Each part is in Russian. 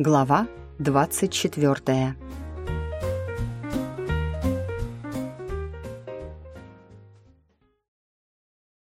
Глава 24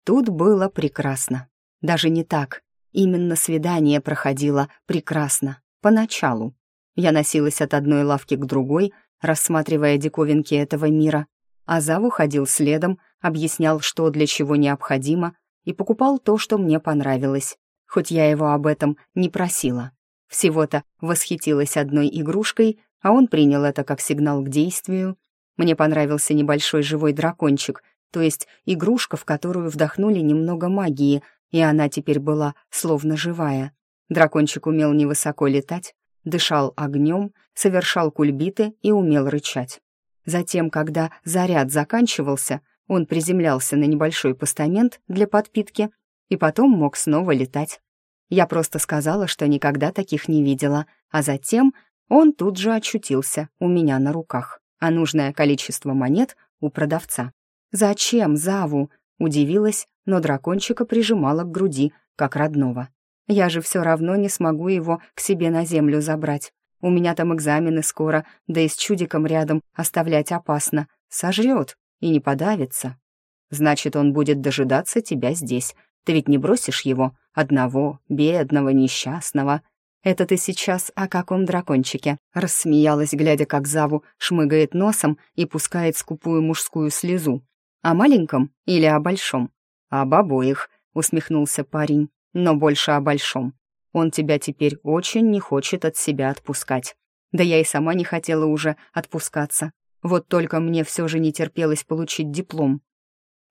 Тут было прекрасно. Даже не так. Именно свидание проходило прекрасно. Поначалу. Я носилась от одной лавки к другой, рассматривая диковинки этого мира. А Заву ходил следом, объяснял, что для чего необходимо, и покупал то, что мне понравилось, хоть я его об этом не просила. Всего-то восхитилась одной игрушкой, а он принял это как сигнал к действию. Мне понравился небольшой живой дракончик, то есть игрушка, в которую вдохнули немного магии, и она теперь была словно живая. Дракончик умел невысоко летать, дышал огнем, совершал кульбиты и умел рычать. Затем, когда заряд заканчивался, он приземлялся на небольшой постамент для подпитки и потом мог снова летать. Я просто сказала, что никогда таких не видела, а затем он тут же очутился у меня на руках, а нужное количество монет у продавца. «Зачем Заву?» — удивилась, но дракончика прижимала к груди, как родного. «Я же все равно не смогу его к себе на землю забрать. У меня там экзамены скоро, да и с чудиком рядом оставлять опасно. Сожрет и не подавится. Значит, он будет дожидаться тебя здесь. Ты ведь не бросишь его, одного, бедного, несчастного. Это ты сейчас о каком дракончике?» Рассмеялась, глядя, как Заву шмыгает носом и пускает скупую мужскую слезу. «О маленьком или о большом?» «Об обоих», — усмехнулся парень, «но больше о большом. Он тебя теперь очень не хочет от себя отпускать. Да я и сама не хотела уже отпускаться. Вот только мне все же не терпелось получить диплом.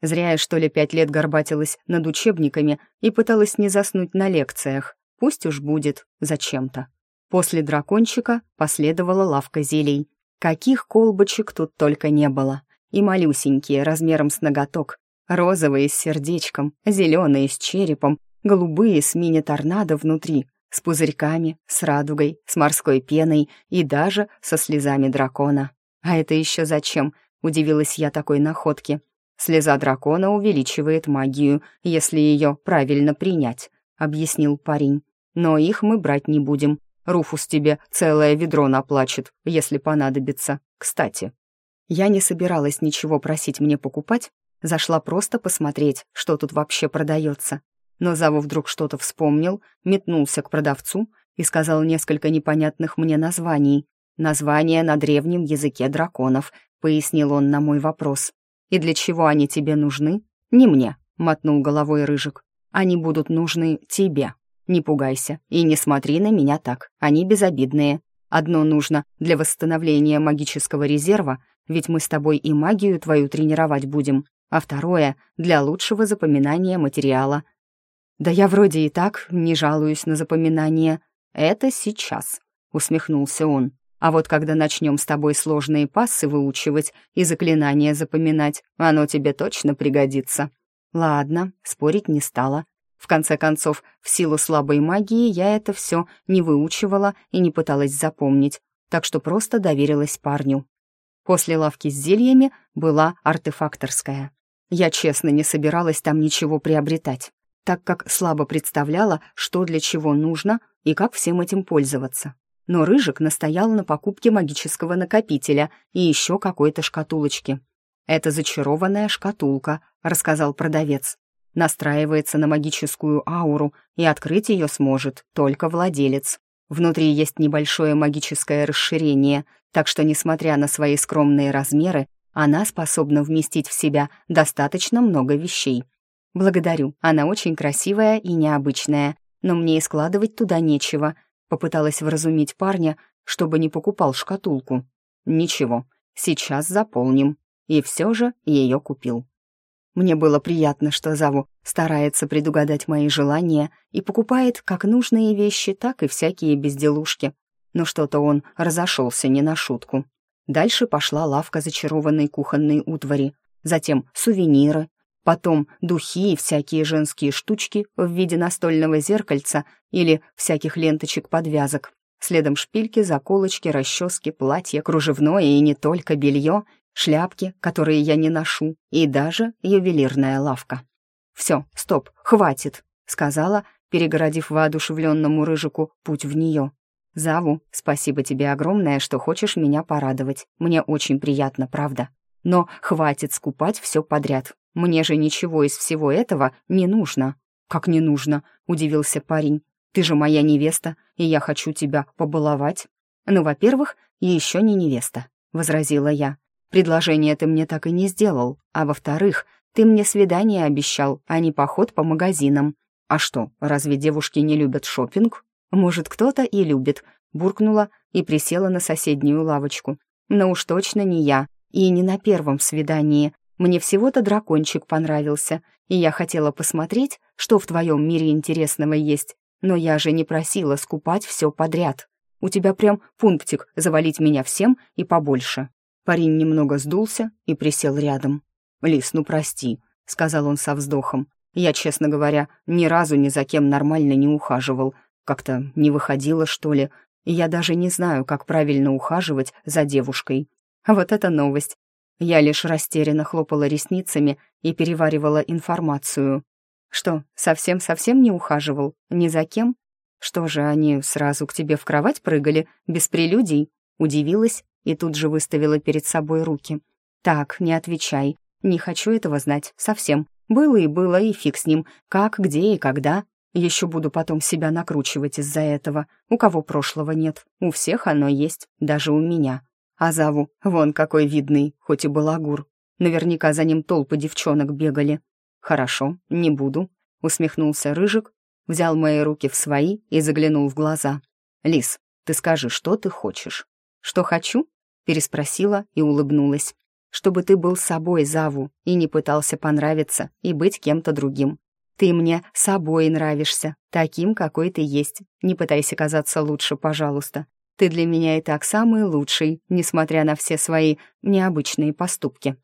Зря я, что ли, пять лет горбатилась над учебниками и пыталась не заснуть на лекциях. Пусть уж будет зачем-то. После дракончика последовала лавка зелий. Каких колбочек тут только не было. И малюсенькие, размером с ноготок. Розовые с сердечком, зеленые с черепом, голубые с мини-торнадо внутри, с пузырьками, с радугой, с морской пеной и даже со слезами дракона. «А это еще зачем?» — удивилась я такой находке. «Слеза дракона увеличивает магию, если ее правильно принять», — объяснил парень. «Но их мы брать не будем. Руфус тебе целое ведро наплачет, если понадобится. Кстати». Я не собиралась ничего просить мне покупать, зашла просто посмотреть, что тут вообще продается. Но Заву вдруг что-то вспомнил, метнулся к продавцу и сказал несколько непонятных мне названий. «Названия на древнем языке драконов», — пояснил он на мой вопрос. «И для чего они тебе нужны?» «Не мне», — мотнул головой Рыжик. «Они будут нужны тебе. Не пугайся и не смотри на меня так, они безобидные. Одно нужно для восстановления магического резерва, ведь мы с тобой и магию твою тренировать будем, а второе — для лучшего запоминания материала. «Да я вроде и так не жалуюсь на запоминание. Это сейчас», — усмехнулся он. «А вот когда начнем с тобой сложные пассы выучивать и заклинания запоминать, оно тебе точно пригодится». Ладно, спорить не стала. В конце концов, в силу слабой магии я это все не выучивала и не пыталась запомнить, так что просто доверилась парню. После лавки с зельями была артефакторская. Я честно не собиралась там ничего приобретать так как слабо представляла, что для чего нужно и как всем этим пользоваться. Но Рыжик настоял на покупке магического накопителя и еще какой-то шкатулочки. «Это зачарованная шкатулка», — рассказал продавец. «Настраивается на магическую ауру, и открыть ее сможет только владелец. Внутри есть небольшое магическое расширение, так что, несмотря на свои скромные размеры, она способна вместить в себя достаточно много вещей. «Благодарю, она очень красивая и необычная, но мне и складывать туда нечего», попыталась вразумить парня, чтобы не покупал шкатулку. «Ничего, сейчас заполним». И все же ее купил. Мне было приятно, что Заву старается предугадать мои желания и покупает как нужные вещи, так и всякие безделушки. Но что-то он разошелся не на шутку. Дальше пошла лавка зачарованной кухонной утвари, затем сувениры, Потом духи и всякие женские штучки в виде настольного зеркальца или всяких ленточек-подвязок. Следом шпильки, заколочки, расчески, платья, кружевное и не только белье, шляпки, которые я не ношу, и даже ювелирная лавка. «Все, стоп, хватит», — сказала, перегородив воодушевленному рыжику путь в нее. «Заву, спасибо тебе огромное, что хочешь меня порадовать. Мне очень приятно, правда. Но хватит скупать все подряд. Мне же ничего из всего этого не нужно». «Как не нужно?» — удивился парень. «Ты же моя невеста, и я хочу тебя побаловать». «Ну, во-первых, еще не невеста», — возразила я. «Предложение ты мне так и не сделал. А во-вторых, ты мне свидание обещал, а не поход по магазинам. А что, разве девушки не любят шопинг? Может, кто-то и любит», — буркнула и присела на соседнюю лавочку. «Но уж точно не я, и не на первом свидании. Мне всего-то дракончик понравился, и я хотела посмотреть, что в твоем мире интересного есть. Но я же не просила скупать все подряд. У тебя прям пунктик завалить меня всем и побольше». Парень немного сдулся и присел рядом. «Лис, ну прости», — сказал он со вздохом. «Я, честно говоря, ни разу ни за кем нормально не ухаживал. Как-то не выходило, что ли. И я даже не знаю, как правильно ухаживать за девушкой. Вот это новость. Я лишь растерянно хлопала ресницами и переваривала информацию. Что, совсем-совсем не ухаживал? Ни за кем? Что же, они сразу к тебе в кровать прыгали, без прелюдий? Удивилась и тут же выставила перед собой руки. Так, не отвечай. Не хочу этого знать, совсем. Было и было, и фиг с ним. Как, где и когда. Еще буду потом себя накручивать из-за этого. У кого прошлого нет, у всех оно есть, даже у меня. А Заву, вон какой видный, хоть и балагур. Наверняка за ним толпы девчонок бегали. «Хорошо, не буду», — усмехнулся Рыжик, взял мои руки в свои и заглянул в глаза. «Лис, ты скажи, что ты хочешь?» «Что хочу?» — переспросила и улыбнулась. «Чтобы ты был собой, Заву, и не пытался понравиться и быть кем-то другим. Ты мне собой нравишься, таким, какой ты есть. Не пытайся казаться лучше, пожалуйста. Ты для меня и так самый лучший, несмотря на все свои необычные поступки».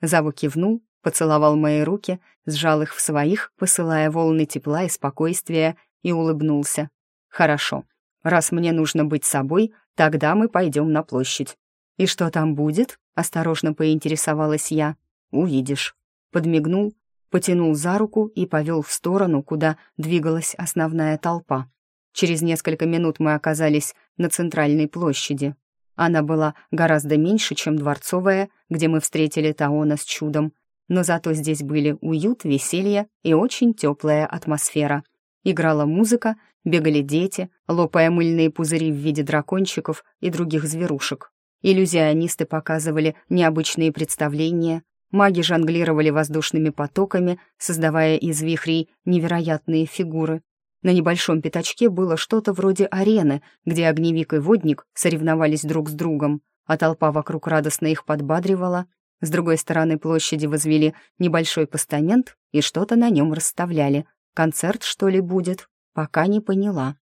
Заву кивнул, поцеловал мои руки, сжал их в своих, посылая волны тепла и спокойствия, и улыбнулся. «Хорошо. Раз мне нужно быть собой, тогда мы пойдем на площадь». «И что там будет?» — осторожно поинтересовалась я. «Увидишь». Подмигнул, потянул за руку и повел в сторону, куда двигалась основная толпа. Через несколько минут мы оказались на центральной площади. Она была гораздо меньше, чем дворцовая, где мы встретили Таона с чудом, но зато здесь были уют, веселье и очень теплая атмосфера. Играла музыка, бегали дети, лопая мыльные пузыри в виде дракончиков и других зверушек. Иллюзионисты показывали необычные представления, маги жонглировали воздушными потоками, создавая из вихрей невероятные фигуры. На небольшом пятачке было что-то вроде арены, где огневик и водник соревновались друг с другом, а толпа вокруг радостно их подбадривала. С другой стороны площади возвели небольшой постамент и что-то на нем расставляли. Концерт, что ли, будет? Пока не поняла.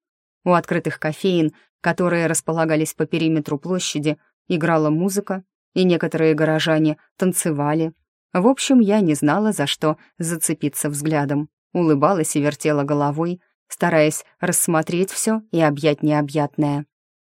У открытых кофеин, которые располагались по периметру площади, играла музыка, и некоторые горожане танцевали. В общем, я не знала, за что зацепиться взглядом. Улыбалась и вертела головой, стараясь рассмотреть все и объять необъятное.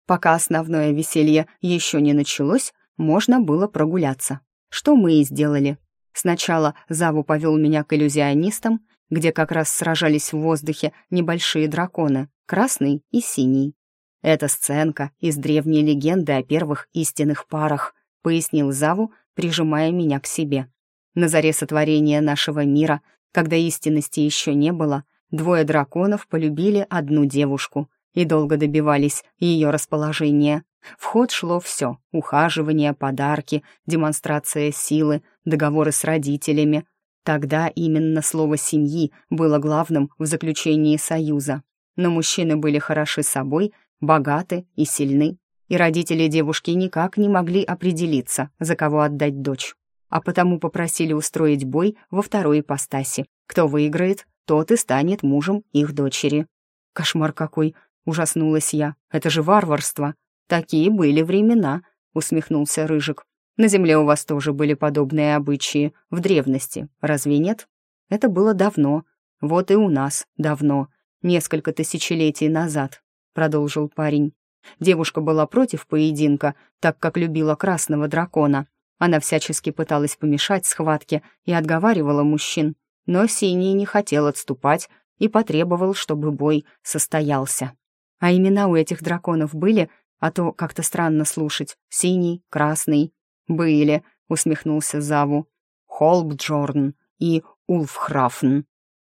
Пока основное веселье еще не началось, можно было прогуляться. Что мы и сделали. Сначала Заву повел меня к иллюзионистам, где как раз сражались в воздухе небольшие драконы, красный и синий. «Это сценка из древней легенды о первых истинных парах», — пояснил Заву, прижимая меня к себе. На заре сотворения нашего мира, когда истинности еще не было, Двое драконов полюбили одну девушку и долго добивались ее расположения. В ход шло все — ухаживание, подарки, демонстрация силы, договоры с родителями. Тогда именно слово «семьи» было главным в заключении союза. Но мужчины были хороши собой, богаты и сильны, и родители девушки никак не могли определиться, за кого отдать дочь. А потому попросили устроить бой во второй ипостаси. Кто выиграет, тот и станет мужем их дочери. Кошмар какой, ужаснулась я. Это же варварство. Такие были времена, усмехнулся Рыжик. На земле у вас тоже были подобные обычаи, в древности, разве нет? Это было давно. Вот и у нас давно, несколько тысячелетий назад, продолжил парень. Девушка была против поединка, так как любила красного дракона. Она всячески пыталась помешать схватке и отговаривала мужчин, но Синий не хотел отступать и потребовал, чтобы бой состоялся. А имена у этих драконов были, а то как-то странно слушать. Синий, красный. «Были», — усмехнулся Заву. «Холбджорн и Улфхрафн».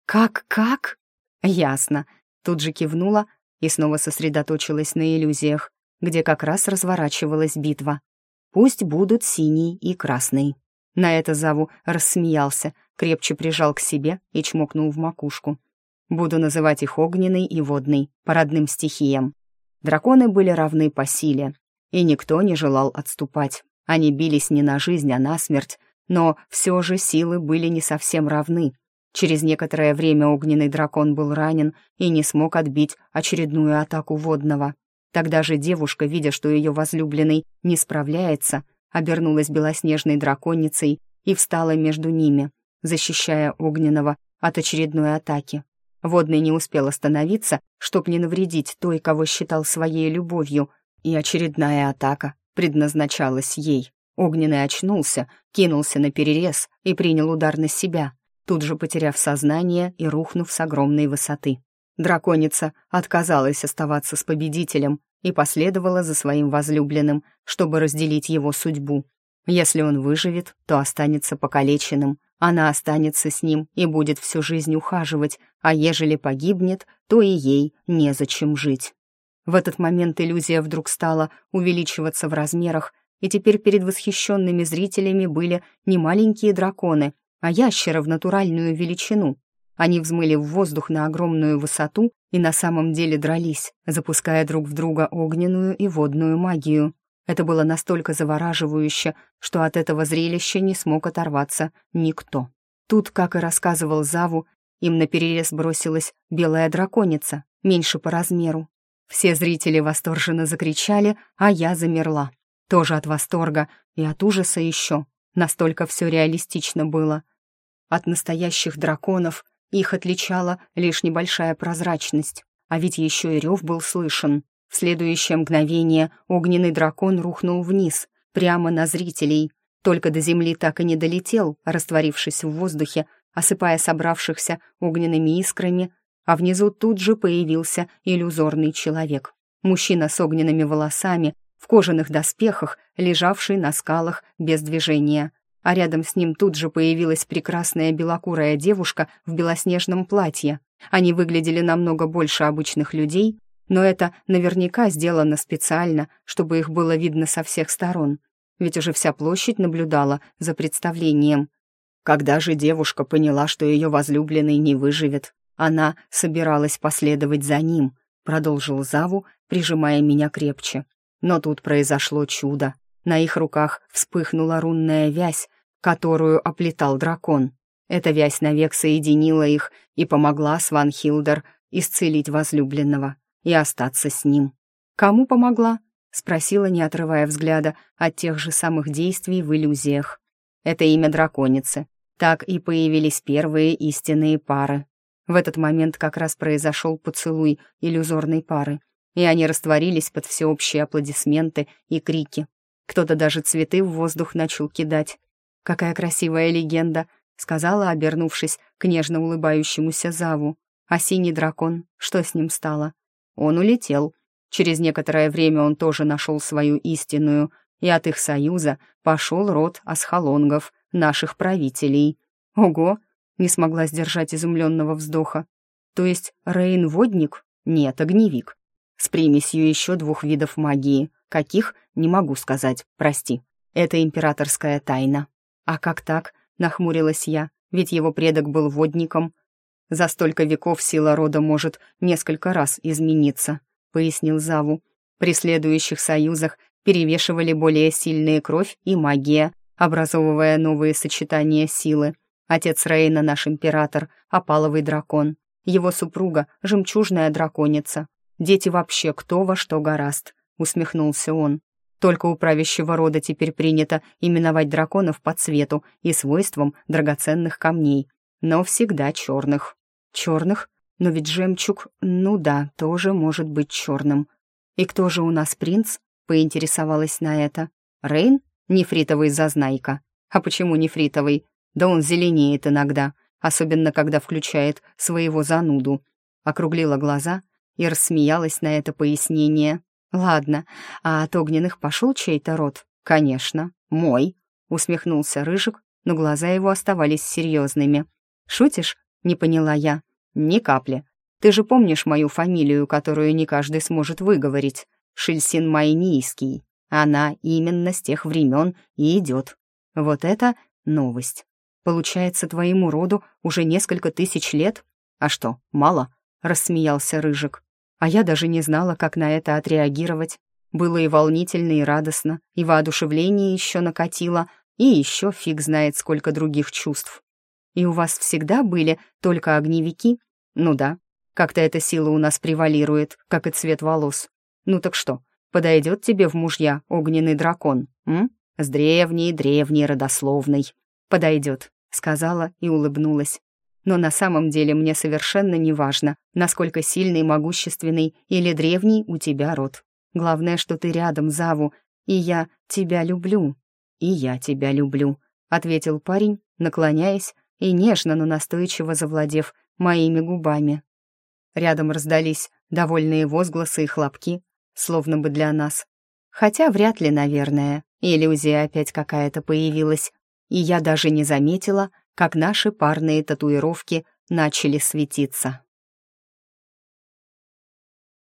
«Как-как?» «Ясно». Тут же кивнула и снова сосредоточилась на иллюзиях, где как раз разворачивалась битва. «Пусть будут синий и красный». На это Заву рассмеялся, крепче прижал к себе и чмокнул в макушку. «Буду называть их огненный и водный, по родным стихиям». Драконы были равны по силе, и никто не желал отступать. Они бились не на жизнь, а на смерть, но все же силы были не совсем равны. Через некоторое время огненный дракон был ранен и не смог отбить очередную атаку водного. Тогда же девушка, видя, что ее возлюбленный не справляется, обернулась белоснежной драконицей и встала между ними, защищая огненного от очередной атаки. Водный не успел остановиться, чтоб не навредить той, кого считал своей любовью, и очередная атака предназначалась ей. Огненный очнулся, кинулся на перерез и принял удар на себя, тут же потеряв сознание и рухнув с огромной высоты. Драконица отказалась оставаться с победителем и последовала за своим возлюбленным, чтобы разделить его судьбу. Если он выживет, то останется покалеченным, она останется с ним и будет всю жизнь ухаживать, а ежели погибнет, то и ей незачем жить. В этот момент иллюзия вдруг стала увеличиваться в размерах, и теперь перед восхищенными зрителями были не маленькие драконы, а ящеры в натуральную величину. Они взмыли в воздух на огромную высоту и на самом деле дрались, запуская друг в друга огненную и водную магию. Это было настолько завораживающе, что от этого зрелища не смог оторваться никто. Тут, как и рассказывал Заву, им наперерез бросилась белая драконица, меньше по размеру, все зрители восторженно закричали, а я замерла. Тоже от восторга и от ужаса еще. Настолько все реалистично было. От настоящих драконов их отличала лишь небольшая прозрачность, а ведь еще и рев был слышен. В следующее мгновение огненный дракон рухнул вниз, прямо на зрителей. Только до земли так и не долетел, растворившись в воздухе, осыпая собравшихся огненными искрами, а внизу тут же появился иллюзорный человек. Мужчина с огненными волосами, в кожаных доспехах, лежавший на скалах без движения. А рядом с ним тут же появилась прекрасная белокурая девушка в белоснежном платье. Они выглядели намного больше обычных людей, но это наверняка сделано специально, чтобы их было видно со всех сторон. Ведь уже вся площадь наблюдала за представлением. Когда же девушка поняла, что ее возлюбленный не выживет, она собиралась последовать за ним, продолжил Заву, прижимая меня крепче. Но тут произошло чудо. На их руках вспыхнула рунная вязь, которую оплетал дракон. Эта вязь навек соединила их и помогла Сван Хилдер исцелить возлюбленного и остаться с ним. «Кому помогла?» — спросила, не отрывая взгляда от тех же самых действий в иллюзиях. «Это имя драконицы. Так и появились первые истинные пары. В этот момент как раз произошел поцелуй иллюзорной пары, и они растворились под всеобщие аплодисменты и крики. Кто-то даже цветы в воздух начал кидать. «Какая красивая легенда!» — сказала, обернувшись к нежно улыбающемуся Заву. «А синий дракон? Что с ним стало?» Он улетел. Через некоторое время он тоже нашел свою истинную, и от их союза пошел род асхалонгов, наших правителей. Ого! Не смогла сдержать изумленного вздоха. То есть Рейн водник? Нет, огневик. С примесью еще двух видов магии. Каких? Не могу сказать, прости. Это императорская тайна. А как так? Нахмурилась я, ведь его предок был водником. За столько веков сила рода может несколько раз измениться, пояснил Заву. При следующих союзах перевешивали более сильные кровь и магия, образовывая новые сочетания силы. Отец Рейна — наш император, опаловый дракон. Его супруга — жемчужная драконица. Дети вообще кто во что гораст», — усмехнулся он. «Только у правящего рода теперь принято именовать драконов по цвету и свойствам драгоценных камней, но всегда черных». «Черных? Но ведь жемчуг, ну да, тоже может быть черным». «И кто же у нас принц?» — поинтересовалась на это. «Рейн? Нефритовый зазнайка». «А почему нефритовый?» Да он зеленеет иногда, особенно когда включает своего зануду. Округлила глаза и рассмеялась на это пояснение. «Ладно, а от огненных пошел чей-то род?» «Конечно, мой», — усмехнулся Рыжик, но глаза его оставались серьезными. «Шутишь?» — не поняла я. «Ни капли. Ты же помнишь мою фамилию, которую не каждый сможет выговорить? Шильсин Майнийский. Она именно с тех времен и идет. Вот это новость. Получается, твоему роду уже несколько тысяч лет? А что, мало?» — рассмеялся Рыжик. А я даже не знала, как на это отреагировать. Было и волнительно, и радостно, и воодушевление еще накатило, и еще фиг знает сколько других чувств. И у вас всегда были только огневики? Ну да, как-то эта сила у нас превалирует, как и цвет волос. Ну так что, подойдет тебе в мужья огненный дракон, м? С древней-древней родословной. Подойдет, сказала и улыбнулась. Но на самом деле мне совершенно не важно, насколько сильный, могущественный или древний у тебя род. Главное, что ты рядом, Заву, и я тебя люблю. И я тебя люблю, ответил парень, наклоняясь и нежно, но настойчиво завладев моими губами. Рядом раздались довольные возгласы и хлопки, словно бы для нас. Хотя вряд ли, наверное, иллюзия опять какая-то появилась, и я даже не заметила, как наши парные татуировки начали светиться.